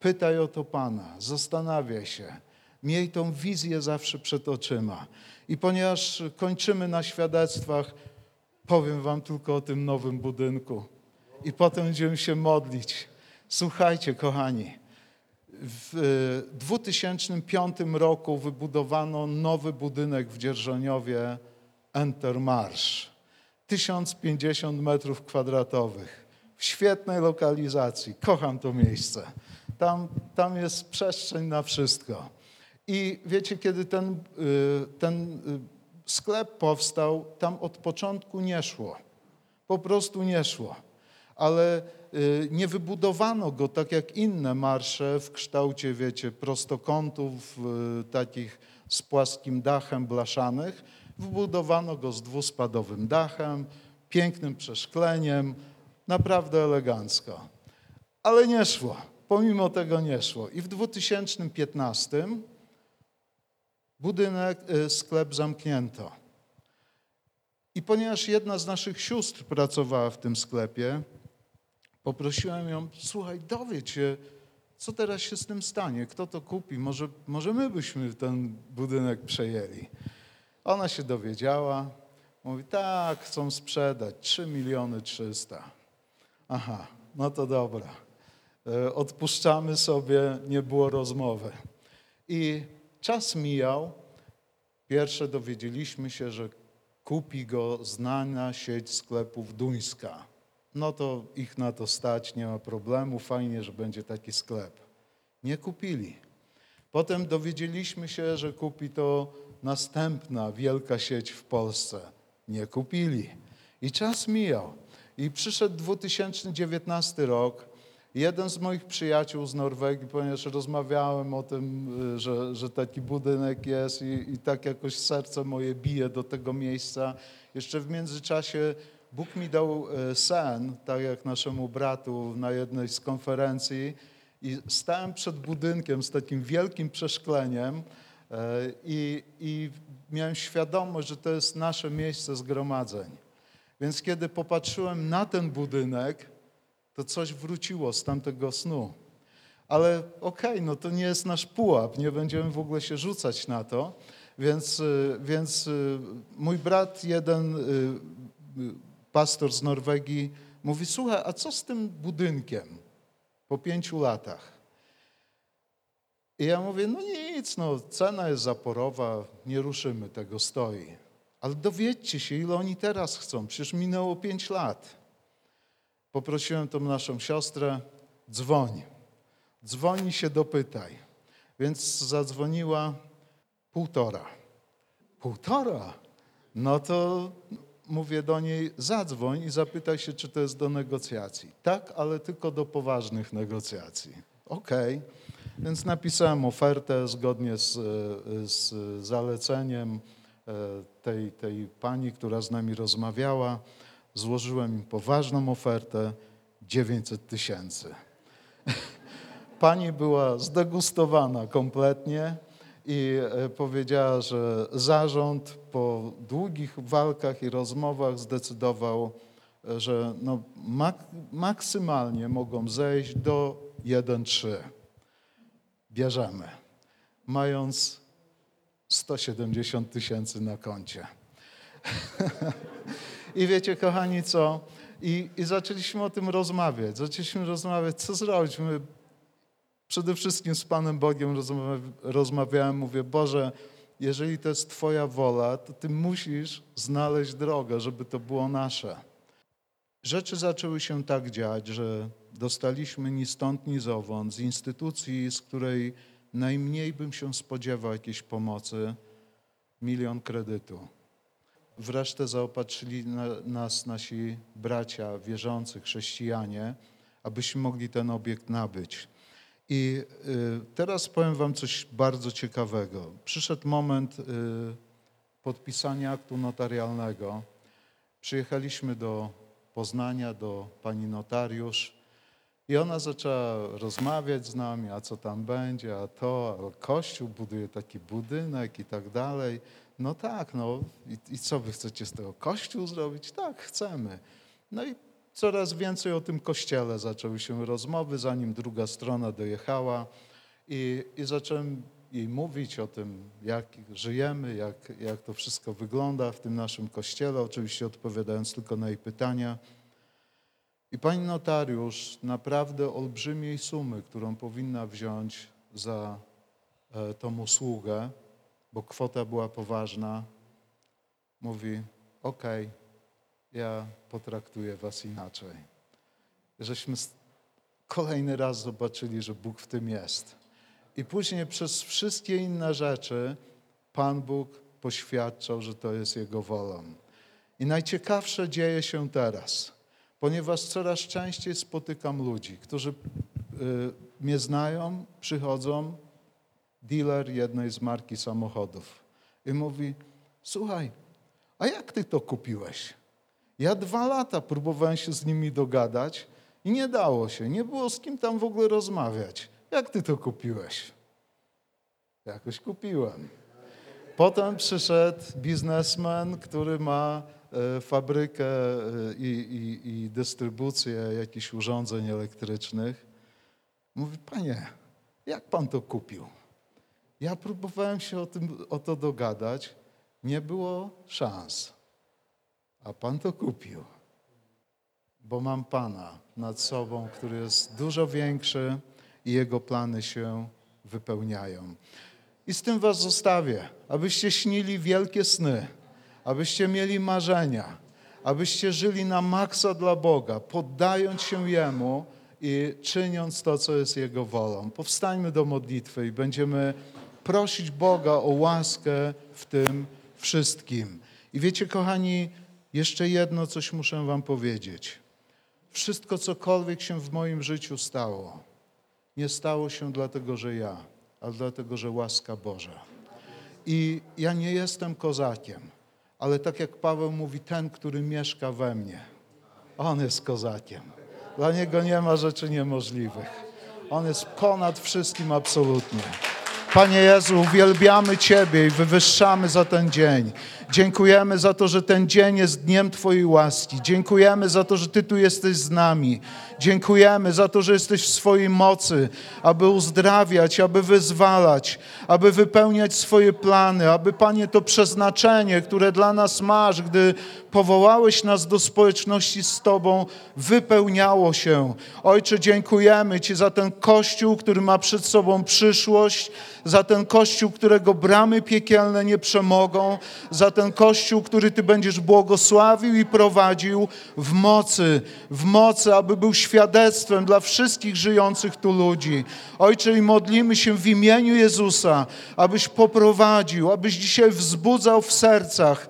Pytaj o to Pana, zastanawiaj się. Miej tą wizję zawsze przed oczyma. I ponieważ kończymy na świadectwach, powiem Wam tylko o tym nowym budynku. I potem będziemy się modlić. Słuchajcie, kochani, w 2005 roku wybudowano nowy budynek w Dzierżoniowie Entermarsz. 1050 metrów kwadratowych. W świetnej lokalizacji. Kocham to miejsce. Tam, tam jest przestrzeń na wszystko. I wiecie, kiedy ten, y, ten y, sklep powstał, tam od początku nie szło. Po prostu nie szło. Ale y, nie wybudowano go tak jak inne marsze w kształcie, wiecie, prostokątów, takich z płaskim dachem blaszanych. Wybudowano go z dwuspadowym dachem, pięknym przeszkleniem, naprawdę elegancko. Ale nie szło. Pomimo tego nie szło. I w 2015 budynek, y, sklep zamknięto. I ponieważ jedna z naszych sióstr pracowała w tym sklepie, poprosiłem ją, słuchaj, dowiedz się, co teraz się z tym stanie, kto to kupi, może, może my byśmy ten budynek przejęli. Ona się dowiedziała, mówi, tak, chcą sprzedać 3 miliony 300. Aha, no to dobra. E, odpuszczamy sobie, nie było rozmowy. I czas mijał. Pierwsze dowiedzieliśmy się, że kupi go znana sieć sklepów duńska. No to ich na to stać, nie ma problemu, fajnie, że będzie taki sklep. Nie kupili. Potem dowiedzieliśmy się, że kupi to następna wielka sieć w Polsce. Nie kupili. I czas mijał. I przyszedł 2019 rok. Jeden z moich przyjaciół z Norwegii, ponieważ rozmawiałem o tym, y, że, że taki budynek jest i, i tak jakoś serce moje bije do tego miejsca. Jeszcze w międzyczasie Bóg mi dał y, sen, tak jak naszemu bratu na jednej z konferencji i stałem przed budynkiem z takim wielkim przeszkleniem y, i, i miałem świadomość, że to jest nasze miejsce zgromadzeń. Więc kiedy popatrzyłem na ten budynek, to coś wróciło z tamtego snu. Ale okej, okay, no to nie jest nasz pułap, nie będziemy w ogóle się rzucać na to. Więc, y, więc y, mój brat, jeden y, pastor z Norwegii, mówi: Słuchaj, a co z tym budynkiem po pięciu latach? I ja mówię: No nic, no, cena jest zaporowa, nie ruszymy tego, stoi. Ale dowiedzcie się, ile oni teraz chcą. Przecież minęło pięć lat. Poprosiłem tą naszą siostrę, dzwoń. Dzwoni się, dopytaj. Więc zadzwoniła półtora. Półtora? No to mówię do niej, zadzwoń i zapytaj się, czy to jest do negocjacji. Tak, ale tylko do poważnych negocjacji. Okej. Okay. Więc napisałem ofertę zgodnie z, z zaleceniem E, tej, tej pani, która z nami rozmawiała, złożyłem im poważną ofertę 900 tysięcy. Pani była zdegustowana kompletnie i e, powiedziała, że zarząd po długich walkach i rozmowach zdecydował, e, że no mak maksymalnie mogą zejść do 1,3. Bierzemy. Mając 170 tysięcy na koncie. <laughs> I wiecie, kochani, co? I, I zaczęliśmy o tym rozmawiać. Zaczęliśmy rozmawiać, co zrobić. My przede wszystkim z Panem Bogiem rozmawiałem, mówię, Boże, jeżeli to jest Twoja wola, to Ty musisz znaleźć drogę, żeby to było nasze. Rzeczy zaczęły się tak dziać, że dostaliśmy ni stąd, ni zowąd z instytucji, z której najmniej bym się spodziewał jakiejś pomocy, milion kredytu. Wreszcie zaopatrzyli na, nas nasi bracia wierzący, chrześcijanie, abyśmy mogli ten obiekt nabyć. I y, teraz powiem Wam coś bardzo ciekawego. Przyszedł moment y, podpisania aktu notarialnego. Przyjechaliśmy do Poznania, do pani notariusz i ona zaczęła rozmawiać z nami, a co tam będzie, a to, a kościół buduje taki budynek i tak dalej. No tak, no i, i co wy chcecie z tego kościół zrobić? Tak, chcemy. No i coraz więcej o tym kościele zaczęły się rozmowy, zanim druga strona dojechała i, i zacząłem jej mówić o tym, jak żyjemy, jak, jak to wszystko wygląda w tym naszym kościele, oczywiście odpowiadając tylko na jej pytania. I pani notariusz naprawdę olbrzymiej sumy, którą powinna wziąć za e, tą usługę, bo kwota była poważna, mówi: OK, ja potraktuję was inaczej. Żeśmy kolejny raz zobaczyli, że Bóg w tym jest. I później przez wszystkie inne rzeczy Pan Bóg poświadczał, że to jest Jego wolą. I najciekawsze dzieje się teraz, ponieważ coraz częściej spotykam ludzi, którzy y, mnie znają, przychodzą, dealer jednej z marki samochodów i mówi, słuchaj, a jak ty to kupiłeś? Ja dwa lata próbowałem się z nimi dogadać i nie dało się, nie było z kim tam w ogóle rozmawiać. Jak ty to kupiłeś? Jakoś kupiłem. Potem przyszedł biznesmen, który ma e, fabrykę e, i, i, i dystrybucję jakichś urządzeń elektrycznych. Mówi, panie, jak pan to kupił? Ja próbowałem się o, tym, o to dogadać, nie było szans. A pan to kupił, bo mam pana nad sobą, który jest dużo większy i jego plany się wypełniają. I z tym was zostawię, abyście śnili wielkie sny, abyście mieli marzenia, abyście żyli na maksa dla Boga, poddając się Jemu i czyniąc to, co jest Jego wolą. Powstańmy do modlitwy i będziemy prosić Boga o łaskę w tym wszystkim. I wiecie, kochani, jeszcze jedno coś muszę wam powiedzieć. Wszystko, cokolwiek się w moim życiu stało, nie stało się dlatego, że ja, ale dlatego, że łaska Boża. I ja nie jestem kozakiem, ale tak jak Paweł mówi, ten, który mieszka we mnie, on jest kozakiem. Dla niego nie ma rzeczy niemożliwych. On jest ponad wszystkim absolutnie. Panie Jezu, uwielbiamy Ciebie i wywyższamy za ten dzień. Dziękujemy za to, że ten dzień jest dniem Twojej łaski. Dziękujemy za to, że Ty tu jesteś z nami. Dziękujemy za to, że jesteś w swojej mocy, aby uzdrawiać, aby wyzwalać, aby wypełniać swoje plany, aby Panie to przeznaczenie, które dla nas masz, gdy powołałeś nas do społeczności z Tobą, wypełniało się. Ojcze, dziękujemy Ci za ten Kościół, który ma przed sobą przyszłość, za ten Kościół, którego bramy piekielne nie przemogą, za ten Kościół, który Ty będziesz błogosławił i prowadził w mocy, w mocy, aby był świadectwem dla wszystkich żyjących tu ludzi. Ojcze, i modlimy się w imieniu Jezusa, abyś poprowadził, abyś dzisiaj wzbudzał w sercach,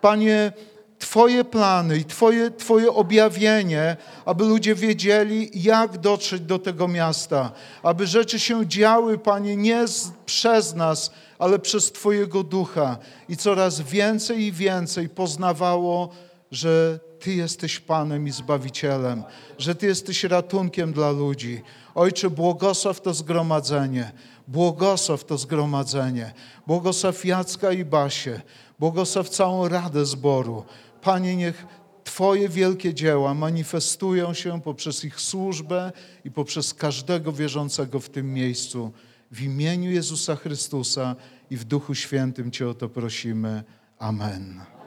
Panie, Twoje plany i Twoje, Twoje objawienie, aby ludzie wiedzieli, jak dotrzeć do tego miasta, aby rzeczy się działy, Panie, nie z, przez nas, ale przez Twojego ducha. I coraz więcej i więcej poznawało, że Ty jesteś Panem i Zbawicielem, że Ty jesteś ratunkiem dla ludzi. Ojcze, błogosław to zgromadzenie, błogosław to zgromadzenie, błogosław Jacka i Basię, błogosław całą Radę Zboru. Panie, niech Twoje wielkie dzieła manifestują się poprzez ich służbę i poprzez każdego wierzącego w tym miejscu. W imieniu Jezusa Chrystusa i w Duchu Świętym Cię o to prosimy. Amen.